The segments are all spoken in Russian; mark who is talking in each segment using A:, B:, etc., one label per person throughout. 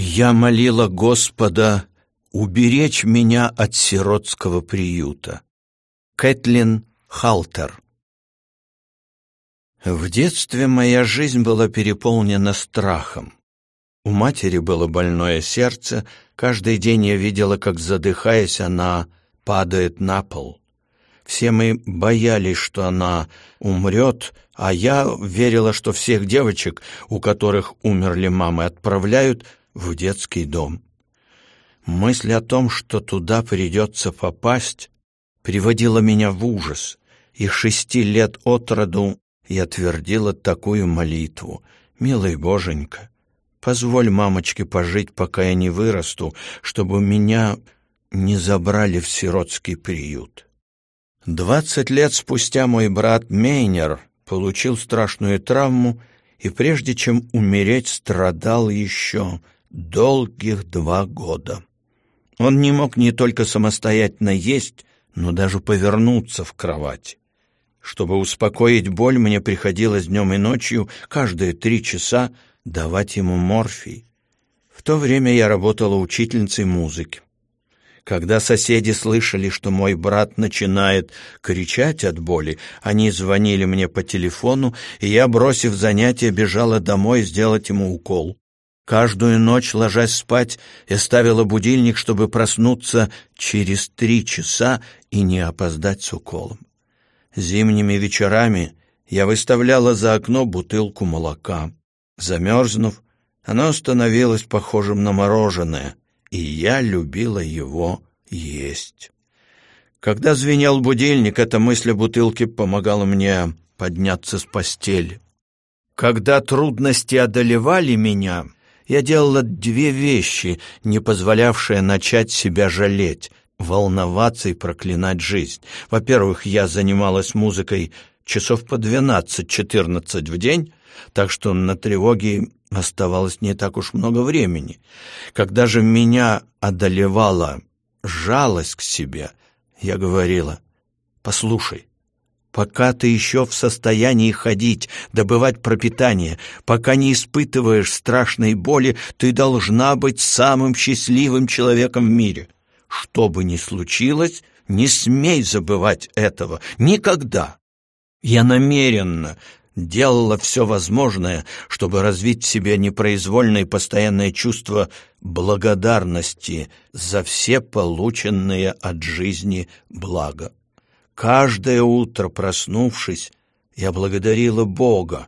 A: Я молила Господа уберечь меня от сиротского приюта. Кэтлин Халтер В детстве моя жизнь была переполнена страхом. У матери было больное сердце, каждый день я видела, как, задыхаясь, она падает на пол. Все мы боялись, что она умрет, а я верила, что всех девочек, у которых умерли мамы, отправляют в детский дом. Мысль о том, что туда придется попасть, приводила меня в ужас, и шести лет от роду я твердила такую молитву. «Милый Боженька, позволь мамочке пожить, пока я не вырасту, чтобы меня не забрали в сиротский приют». Двадцать лет спустя мой брат Мейнер получил страшную травму и прежде чем умереть страдал еще долгих два года. Он не мог не только самостоятельно есть, но даже повернуться в кровать. Чтобы успокоить боль, мне приходилось днем и ночью каждые три часа давать ему морфий. В то время я работала учительницей музыки. Когда соседи слышали, что мой брат начинает кричать от боли, они звонили мне по телефону, и я, бросив занятия, бежала домой сделать ему укол. Каждую ночь, ложась спать, я ставила будильник, чтобы проснуться через три часа и не опоздать с уколом. Зимними вечерами я выставляла за окно бутылку молока. Замерзнув, оно становилось похожим на мороженое, и я любила его есть. Когда звенел будильник, эта мысль о бутылке помогала мне подняться с постели. Когда трудности одолевали меня, я делала две вещи, не позволявшие начать себя жалеть, волноваться и проклинать жизнь. Во-первых, я занималась музыкой часов по двенадцать-четырнадцать в день, так что на тревоге оставалось не так уж много времени. Когда же меня одолевала жалость к себе, я говорила, «Послушай, Пока ты еще в состоянии ходить, добывать пропитание, пока не испытываешь страшной боли, ты должна быть самым счастливым человеком в мире. Что бы ни случилось, не смей забывать этого. Никогда. Я намеренно делала все возможное, чтобы развить в себе непроизвольное и постоянное чувство благодарности за все полученные от жизни блага. Каждое утро, проснувшись, я благодарила Бога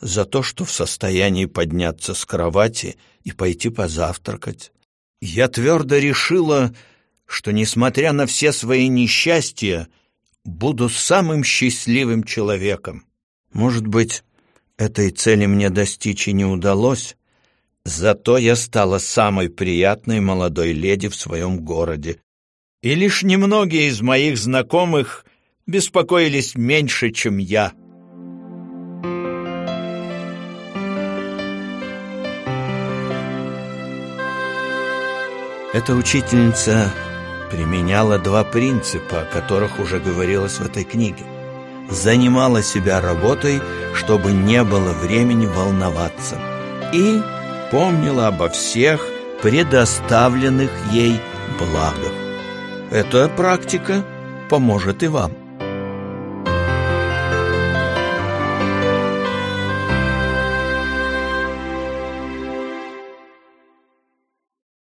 A: за то, что в состоянии подняться с кровати и пойти позавтракать. Я твердо решила, что, несмотря на все свои несчастья, буду самым счастливым человеком. Может быть, этой цели мне достичь и не удалось, зато я стала самой приятной молодой леди в своем городе, и лишь немногие из моих знакомых беспокоились меньше, чем я. Эта учительница применяла два принципа, о которых уже говорилось в этой книге. Занимала себя работой, чтобы не было времени волноваться, и помнила обо всех предоставленных ей благах. Эта практика поможет и вам.